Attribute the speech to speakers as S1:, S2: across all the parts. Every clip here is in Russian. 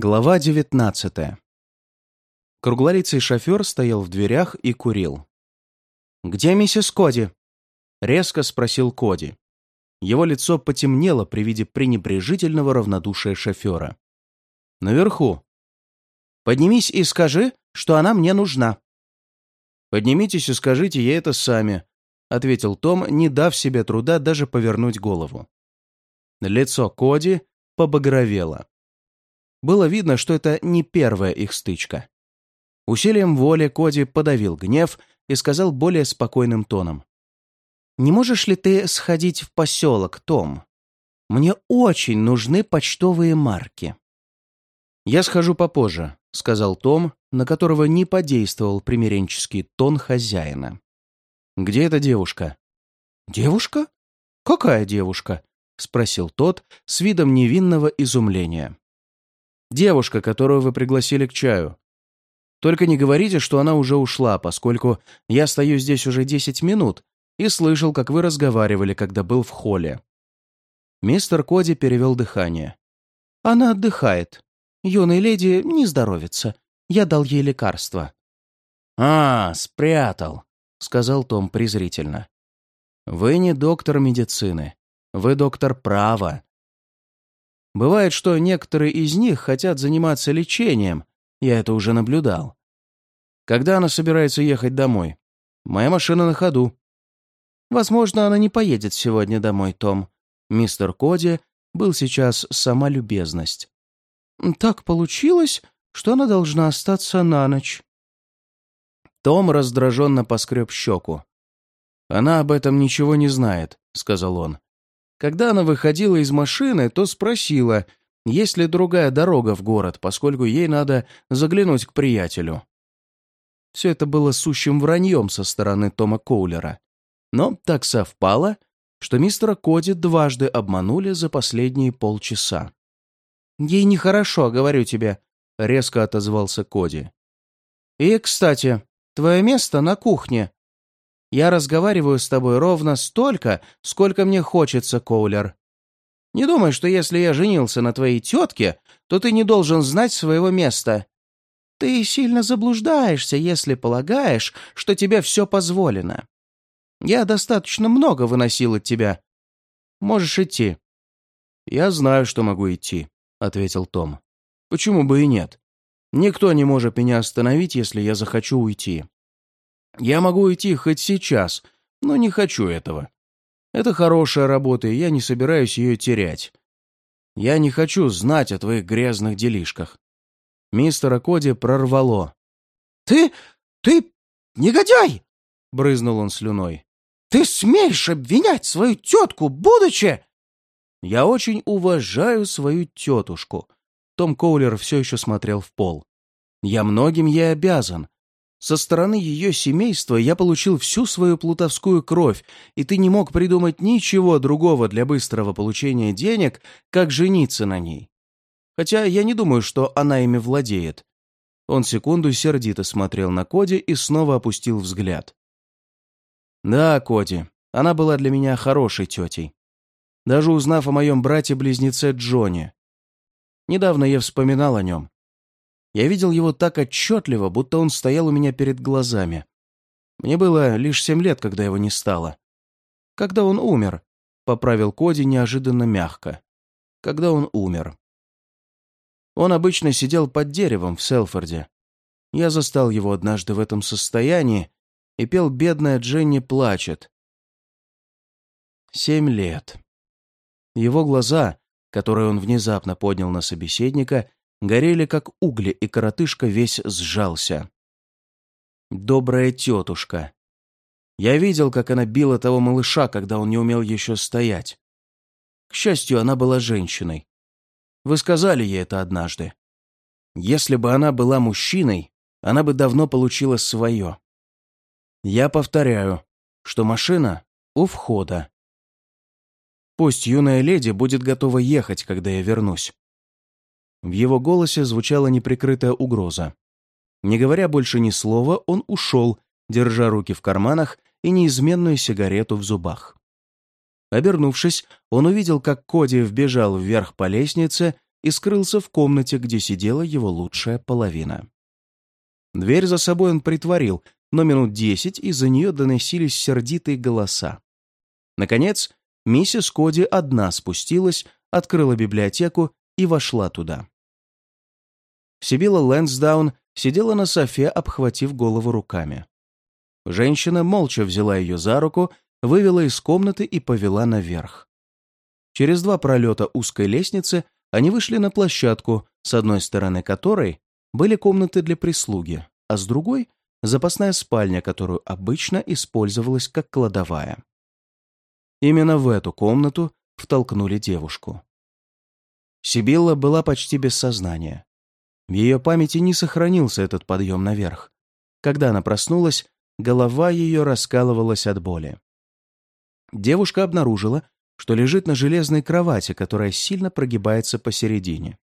S1: Глава девятнадцатая. Круглолицый шофер стоял в дверях и курил. «Где миссис Коди?» — резко спросил Коди. Его лицо потемнело при виде пренебрежительного равнодушия шофера. «Наверху». «Поднимись и скажи, что она мне нужна». «Поднимитесь и скажите ей это сами», — ответил Том, не дав себе труда даже повернуть голову. Лицо Коди побагровело. Было видно, что это не первая их стычка. Усилием воли Коди подавил гнев и сказал более спокойным тоном. «Не можешь ли ты сходить в поселок, Том? Мне очень нужны почтовые марки». «Я схожу попозже», — сказал Том, на которого не подействовал примиренческий тон хозяина. «Где эта девушка?» «Девушка? Какая девушка?» — спросил тот с видом невинного изумления. Девушка, которую вы пригласили к чаю. Только не говорите, что она уже ушла, поскольку я стою здесь уже десять минут и слышал, как вы разговаривали, когда был в холле». Мистер Коди перевел дыхание. «Она отдыхает. Юной леди не здоровится. Я дал ей лекарство». «А, спрятал», — сказал Том презрительно. «Вы не доктор медицины. Вы доктор права. Бывает, что некоторые из них хотят заниматься лечением, я это уже наблюдал. Когда она собирается ехать домой? Моя машина на ходу. Возможно, она не поедет сегодня домой, Том. Мистер Коди был сейчас сама любезность. Так получилось, что она должна остаться на ночь. Том раздраженно поскреб щеку. «Она об этом ничего не знает», — сказал он. Когда она выходила из машины, то спросила, есть ли другая дорога в город, поскольку ей надо заглянуть к приятелю. Все это было сущим враньем со стороны Тома Коулера. Но так совпало, что мистера Коди дважды обманули за последние полчаса. «Ей нехорошо, говорю тебе», — резко отозвался Коди. «И, кстати, твое место на кухне. Я разговариваю с тобой ровно столько, сколько мне хочется, Коулер. Не думай, что если я женился на твоей тетке, то ты не должен знать своего места. Ты сильно заблуждаешься, если полагаешь, что тебе все позволено. Я достаточно много выносил от тебя. Можешь идти». «Я знаю, что могу идти», — ответил Том. «Почему бы и нет? Никто не может меня остановить, если я захочу уйти. Я могу уйти хоть сейчас, но не хочу этого. Это хорошая работа, и я не собираюсь ее терять. Я не хочу знать о твоих грязных делишках. Мистера Коди прорвало. «Ты... ты... негодяй!» — брызнул он слюной. «Ты смеешь обвинять свою тетку, будучи...» «Я очень уважаю свою тетушку». Том Коулер все еще смотрел в пол. «Я многим ей обязан, со стороны ее семейства я получил всю свою плутовскую кровь, и ты не мог придумать ничего другого для быстрого получения денег, как жениться на ней. Хотя я не думаю, что она ими владеет». Он секунду сердито смотрел на Коди и снова опустил взгляд. «Да, Коди, она была для меня хорошей тетей. Даже узнав о моем брате-близнеце Джоне. Недавно я вспоминал о нем. Я видел его так отчетливо, будто он стоял у меня перед глазами. Мне было лишь семь лет, когда его не стало. Когда он умер, поправил Коди неожиданно мягко. Когда он умер. Он обычно сидел под деревом в Селфорде. Я застал его однажды в этом состоянии и пел «Бедная Дженни плачет». Семь лет. Его глаза, которые он внезапно поднял на собеседника, горели как угли, и коротышка весь сжался. Добрая тетушка. Я видел, как она била того малыша, когда он не умел еще стоять. К счастью, она была женщиной. Вы сказали ей это однажды. Если бы она была мужчиной, она бы давно получила свое. Я повторяю, что машина у входа. Пусть юная леди будет готова ехать, когда я вернусь. В его голосе звучала неприкрытая угроза. Не говоря больше ни слова, он ушел, держа руки в карманах и неизменную сигарету в зубах. Обернувшись, он увидел, как Коди вбежал вверх по лестнице и скрылся в комнате, где сидела его лучшая половина. Дверь за собой он притворил, но минут десять из-за нее доносились сердитые голоса. Наконец, миссис Коди одна спустилась, открыла библиотеку и вошла туда. Сибила Лэнсдаун сидела на софе, обхватив голову руками. Женщина молча взяла ее за руку, вывела из комнаты и повела наверх. Через два пролета узкой лестницы они вышли на площадку, с одной стороны которой были комнаты для прислуги, а с другой — запасная спальня, которую обычно использовалась как кладовая. Именно в эту комнату втолкнули девушку. Сибилла была почти без сознания. В ее памяти не сохранился этот подъем наверх. Когда она проснулась, голова ее раскалывалась от боли. Девушка обнаружила, что лежит на железной кровати, которая сильно прогибается посередине.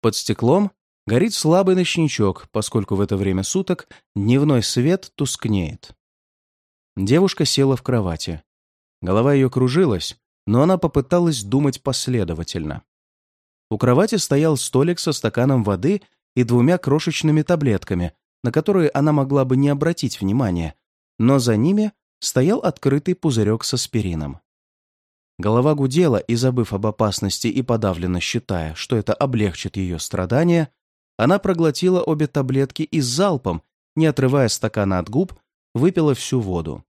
S1: Под стеклом горит слабый ночничок, поскольку в это время суток дневной свет тускнеет. Девушка села в кровати. Голова ее кружилась, но она попыталась думать последовательно. У кровати стоял столик со стаканом воды и двумя крошечными таблетками, на которые она могла бы не обратить внимания, но за ними стоял открытый пузырек с аспирином. Голова гудела, и, забыв об опасности и подавленно считая, что это облегчит ее страдания, она проглотила обе таблетки и залпом, не отрывая стакана от губ, выпила всю воду.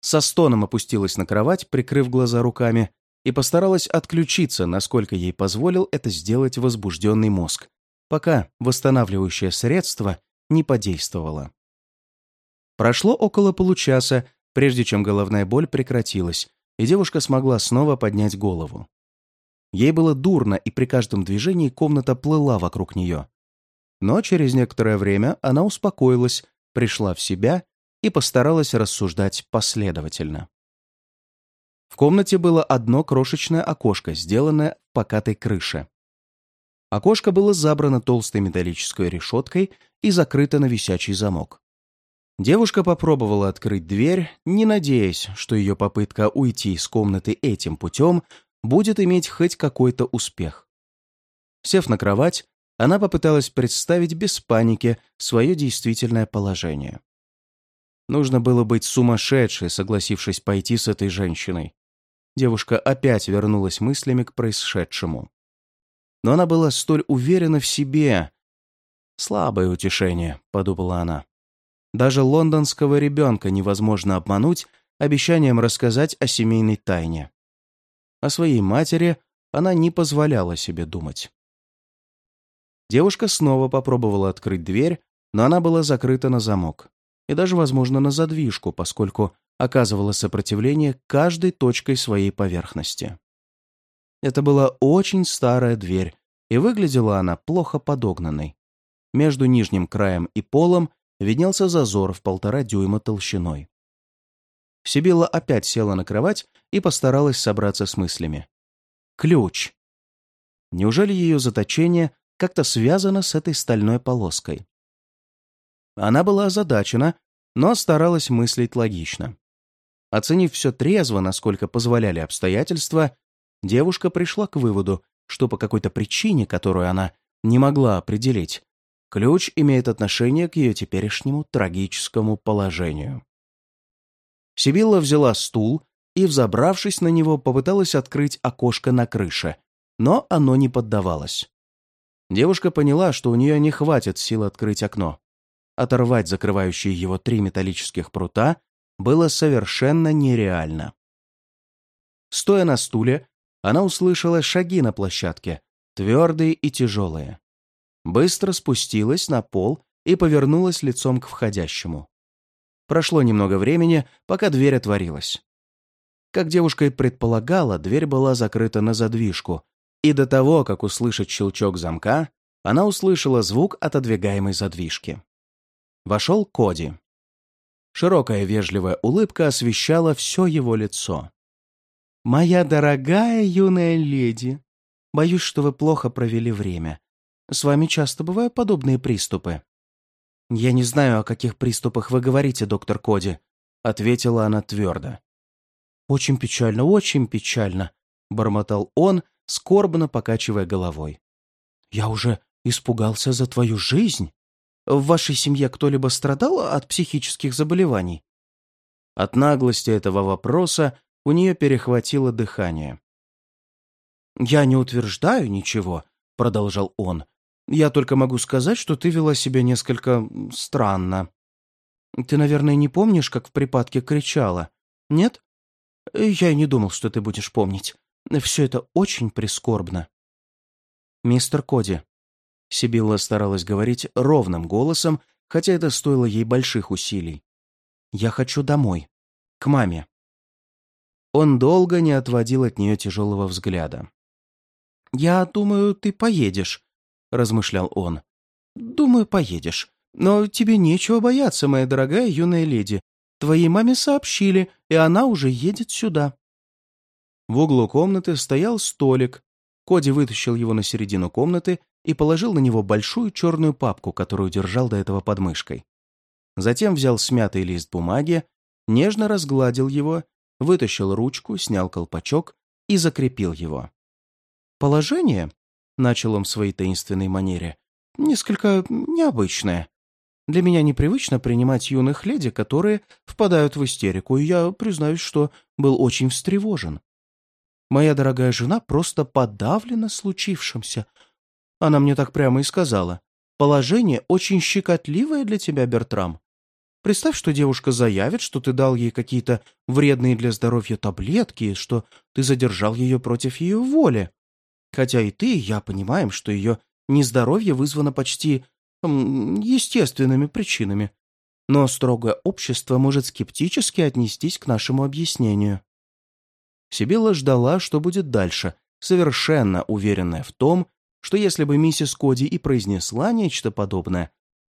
S1: Со стоном опустилась на кровать, прикрыв глаза руками, и постаралась отключиться, насколько ей позволил это сделать возбужденный мозг, пока восстанавливающее средство не подействовало. Прошло около получаса, прежде чем головная боль прекратилась, и девушка смогла снова поднять голову. Ей было дурно, и при каждом движении комната плыла вокруг нее. Но через некоторое время она успокоилась, пришла в себя и постаралась рассуждать последовательно. В комнате было одно крошечное окошко, сделанное в покатой крыше. Окошко было забрано толстой металлической решеткой и закрыто на висячий замок. Девушка попробовала открыть дверь, не надеясь, что ее попытка уйти из комнаты этим путем будет иметь хоть какой-то успех. Сев на кровать, она попыталась представить без паники свое действительное положение. Нужно было быть сумасшедшей, согласившись пойти с этой женщиной девушка опять вернулась мыслями к происшедшему. Но она была столь уверена в себе. «Слабое утешение», — подумала она. «Даже лондонского ребенка невозможно обмануть обещанием рассказать о семейной тайне». О своей матери она не позволяла себе думать. Девушка снова попробовала открыть дверь, но она была закрыта на замок и даже, возможно, на задвижку, поскольку оказывала сопротивление каждой точкой своей поверхности. Это была очень старая дверь, и выглядела она плохо подогнанной. Между нижним краем и полом виднелся зазор в полтора дюйма толщиной. Сибилла опять села на кровать и постаралась собраться с мыслями. Ключ. Неужели ее заточение как-то связано с этой стальной полоской? Она была озадачена, но старалась мыслить логично. Оценив все трезво, насколько позволяли обстоятельства, девушка пришла к выводу, что по какой-то причине, которую она не могла определить, ключ имеет отношение к ее теперешнему трагическому положению. Сибилла взяла стул и, взобравшись на него, попыталась открыть окошко на крыше, но оно не поддавалось. Девушка поняла, что у нее не хватит сил открыть окно. Оторвать закрывающие его три металлических прута было совершенно нереально. Стоя на стуле, она услышала шаги на площадке, твердые и тяжелые. Быстро спустилась на пол и повернулась лицом к входящему. Прошло немного времени, пока дверь отворилась. Как девушка и предполагала, дверь была закрыта на задвижку, и до того, как услышать щелчок замка, она услышала звук отодвигаемой задвижки. Вошел Коди. Широкая вежливая улыбка освещала все его лицо. «Моя дорогая юная леди, боюсь, что вы плохо провели время. С вами часто бывают подобные приступы». «Я не знаю, о каких приступах вы говорите, доктор Коди», — ответила она твердо. «Очень печально, очень печально», — бормотал он, скорбно покачивая головой. «Я уже испугался за твою жизнь. В вашей семье кто-либо страдал от психических заболеваний?» От наглости этого вопроса у нее перехватило дыхание. «Я не утверждаю ничего», — продолжал он. «Я только могу сказать, что ты вела себя несколько странно. Ты, наверное, не помнишь, как в припадке кричала? Нет? Я и не думал, что ты будешь помнить. Все это очень прискорбно». «Мистер Коди». Сибилла старалась говорить ровным голосом, хотя это стоило ей больших усилий. «Я хочу домой. К маме». Он долго не отводил от нее тяжелого взгляда. «Я думаю, ты поедешь», — размышлял он. «Думаю, поедешь. Но тебе нечего бояться, моя дорогая юная леди. Твоей маме сообщили, и она уже едет сюда». В углу комнаты стоял столик. Коди вытащил его на середину комнаты и положил на него большую черную папку, которую держал до этого под мышкой. Затем взял смятый лист бумаги, нежно разгладил его, вытащил ручку, снял колпачок и закрепил его. «Положение», — начал он в своей таинственной манере, — «несколько необычное. Для меня непривычно принимать юных леди, которые впадают в истерику, и я признаюсь, что был очень встревожен. Моя дорогая жена просто подавлена случившимся. Она мне так прямо и сказала. Положение очень щекотливое для тебя, Бертрам. Представь, что девушка заявит, что ты дал ей какие-то вредные для здоровья таблетки, что ты задержал ее против ее воли. Хотя и ты, и я понимаем, что ее нездоровье вызвано почти естественными причинами. Но строгое общество может скептически отнестись к нашему объяснению. Сибилла ждала, что будет дальше, совершенно уверенная в том, что если бы миссис Коди и произнесла нечто подобное,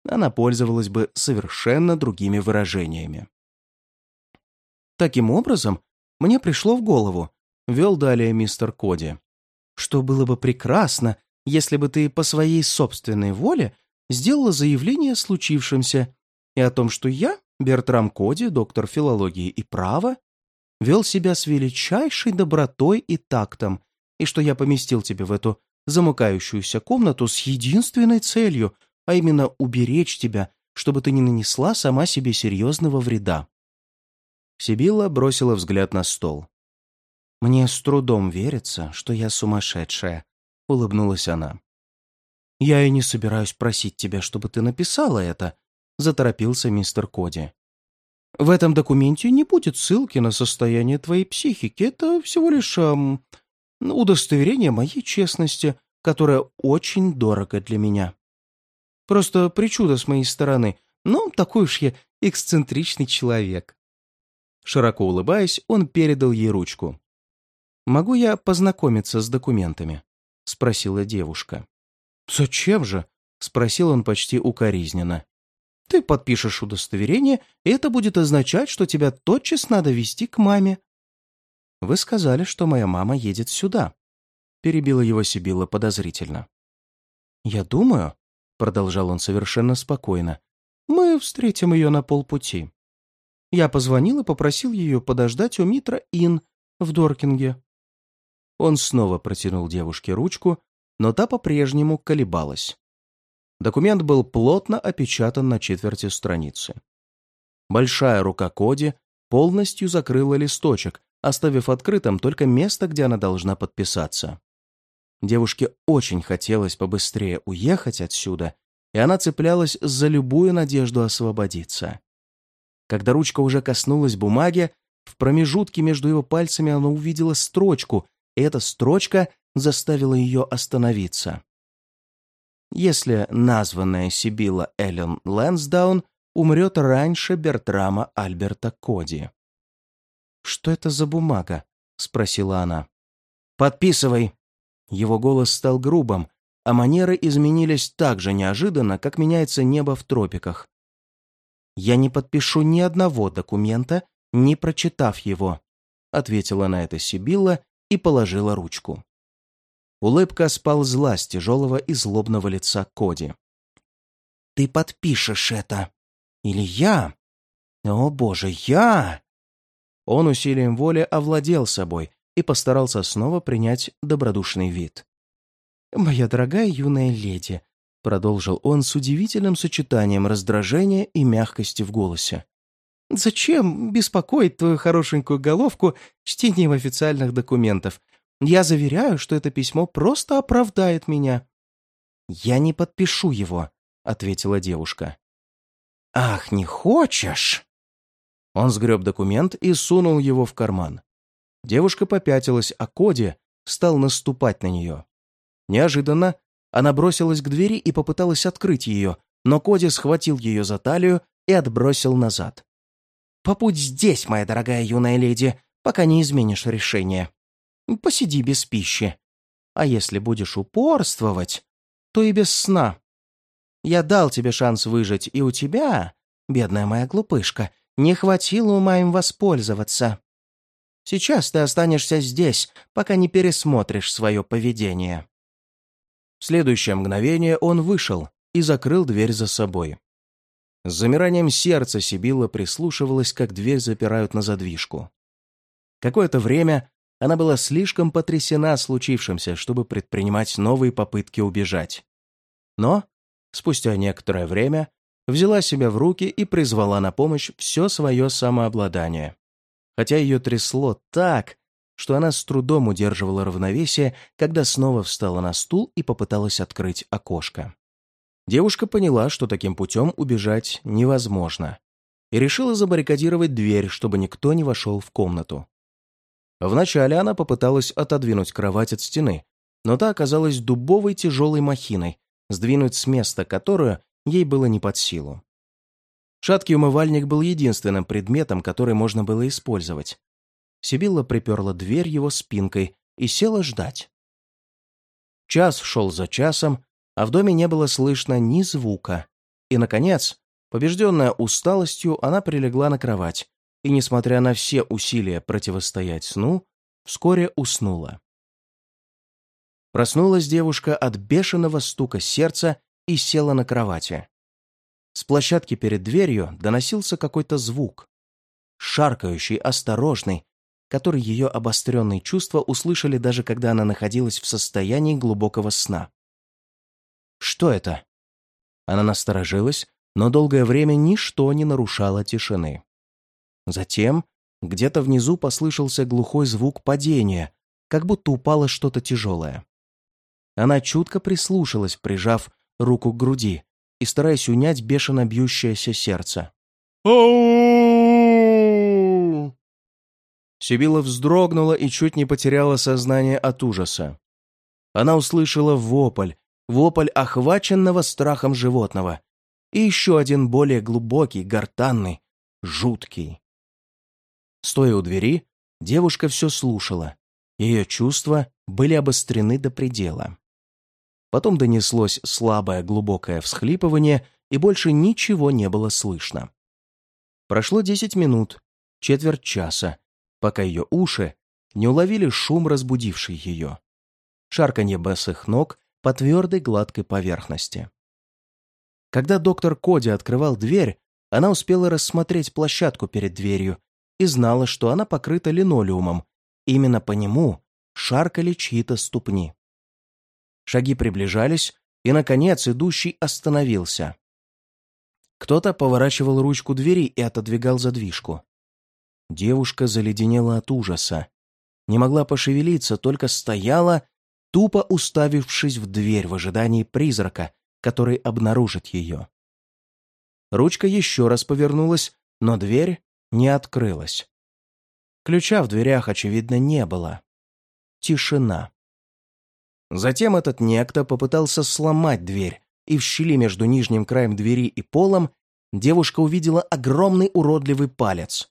S1: она пользовалась бы совершенно другими выражениями. Таким образом, мне пришло в голову, вел далее мистер Коди, что было бы прекрасно, если бы ты по своей собственной воле сделала заявление о случившемся и о том, что я, Бертрам Коди, доктор филологии и права, вел себя с величайшей добротой и тактом, и что я поместил тебя в эту замыкающуюся комнату с единственной целью — а именно уберечь тебя, чтобы ты не нанесла сама себе серьезного вреда. Сибилла бросила взгляд на стол. «Мне с трудом верится, что я сумасшедшая», — улыбнулась она. «Я и не собираюсь просить тебя, чтобы ты написала это», — заторопился мистер Коди. «В этом документе не будет ссылки на состояние твоей психики. Это всего лишь эм, удостоверение моей честности, которое очень дорого для меня». Просто причуда с моей стороны, но такой уж я эксцентричный человек». Широко улыбаясь, он передал ей ручку. «Могу я познакомиться с документами?» — спросила девушка. «Зачем же?» — спросил он почти укоризненно. «Ты подпишешь удостоверение, и это будет означать, что тебя тотчас надо вести к маме». «Вы сказали, что моя мама едет сюда», — перебила его Сибилла подозрительно. «Я думаю, — продолжал он совершенно спокойно, — «мы встретим ее на полпути». Я позвонил и попросил ее подождать у Митра Ин в Доркинге. Он снова протянул девушке ручку, но та по-прежнему колебалась. Документ был плотно опечатан на четверти страницы. Большая рука Коди полностью закрыла листочек, оставив открытым только место, где она должна подписаться. Девушке очень хотелось побыстрее уехать отсюда, и она цеплялась за любую надежду освободиться. Когда ручка уже коснулась бумаги, в промежутке между его пальцами она увидела строчку, и эта строчка заставила ее остановиться. Если названная Сибила Эллен Лэнсдаун умрет раньше Бертрама Альберта Коди. «Что это за бумага?» — спросила она. «Подписывай», его голос стал грубым, а манеры изменились так же неожиданно, как меняется небо в тропиках. «Я не подпишу ни одного документа, не прочитав его», ответила на это Сибилла и положила ручку. Улыбка сползла с тяжелого и злобного лица Коди. «Ты подпишешь это! Или я? О, боже, я!» Он усилием воли овладел собой и постарался снова принять добродушный вид.
S2: «Моя дорогая юная леди», — продолжил он с удивительным сочетанием раздражения и мягкости в голосе. «Зачем беспокоить твою хорошенькую головку чтением официальных документов? Я заверяю, что это письмо просто оправдает меня». «Я не подпишу его», — ответила девушка. «Ах, не хочешь?» Он сгреб документ и сунул его в карман. Девушка попятилась, а Коди стал наступать на нее. Неожиданно она бросилась к двери и попыталась открыть ее, но Коди схватил ее за талию и отбросил назад. «Побудь здесь, моя дорогая юная леди, пока не изменишь решение. Посиди без пищи. А если будешь упорствовать, то и без сна. Я дал тебе шанс выжить, и у тебя, бедная моя глупышка, не хватило ума им воспользоваться. Сейчас ты останешься здесь, пока не пересмотришь свое поведение».
S1: В следующее мгновение он вышел и закрыл дверь за собой. С замиранием сердца Сибилла прислушивалась, как дверь запирают на задвижку. Какое-то время она была слишком потрясена случившимся, чтобы предпринимать новые попытки убежать. Но, спустя некоторое время, взяла себя в руки и призвала на помощь все свое самообладание хотя ее трясло так, что она с трудом удерживала равновесие, когда снова встала на стул и попыталась открыть окошко. Девушка поняла, что таким путем убежать невозможно, и решила забаррикадировать дверь, чтобы никто не вошел в комнату. Вначале она попыталась отодвинуть кровать от стены, но та оказалась дубовой тяжелой махиной, сдвинуть с места которую ей было не под силу. Шаткий умывальник был единственным предметом, который можно было использовать. Сибилла приперла дверь его спинкой и села ждать. Час шел за часом, а в доме не было слышно ни звука. И, наконец, побежденная усталостью, она прилегла на кровать и, несмотря на все усилия противостоять сну, вскоре уснула. Проснулась девушка от бешеного стука сердца и села на кровати. С площадки перед дверью доносился какой-то звук. Шаркающий, осторожный, который ее обостренные чувства услышали даже когда она находилась в состоянии глубокого сна. Что это? Она насторожилась, но долгое время ничто не нарушало тишины. Затем где-то внизу послышался глухой звук падения, как будто упало что-то тяжелое. Она чутко прислушалась, прижав руку к груди, и стараясь унять бешено бьющееся сердце. Сибила вздрогнула и чуть не потеряла сознание от ужаса. Она услышала вопль, вопль охваченного страхом животного, и еще один более глубокий, гортанный, жуткий. Стоя у двери, девушка все слушала. Ее чувства были обострены до предела. Потом донеслось слабое глубокое всхлипывание, и больше ничего не было слышно. Прошло десять минут, четверть часа, пока ее уши не уловили шум, разбудивший ее. Шарканье босых ног по твердой гладкой поверхности. Когда доктор Коди открывал дверь, она успела рассмотреть площадку перед дверью и знала, что она покрыта линолеумом. Именно по нему шаркали чьи-то ступни. Шаги приближались, и, наконец, идущий остановился. Кто-то поворачивал ручку двери и отодвигал задвижку. Девушка заледенела от ужаса. Не могла пошевелиться, только стояла, тупо уставившись в дверь в ожидании призрака, который обнаружит ее. Ручка еще раз повернулась, но дверь не открылась. Ключа в дверях, очевидно, не было. Тишина. Затем этот некто попытался сломать дверь, и в щели между нижним краем двери и полом девушка увидела огромный уродливый палец.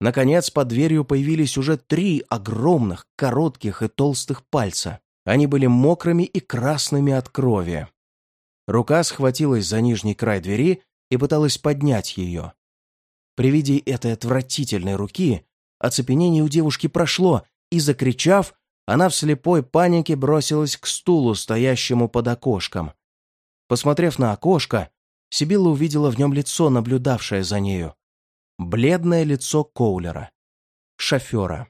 S1: Наконец, под дверью появились уже три огромных, коротких и толстых пальца. Они были мокрыми и красными от крови. Рука схватилась за нижний край двери и пыталась поднять ее. При виде этой отвратительной руки оцепенение у девушки прошло, и, закричав, она в слепой панике бросилась к стулу, стоящему под окошком. Посмотрев на окошко, Сибилла увидела в нем лицо, наблюдавшее за нею. Бледное лицо Коулера, шофера.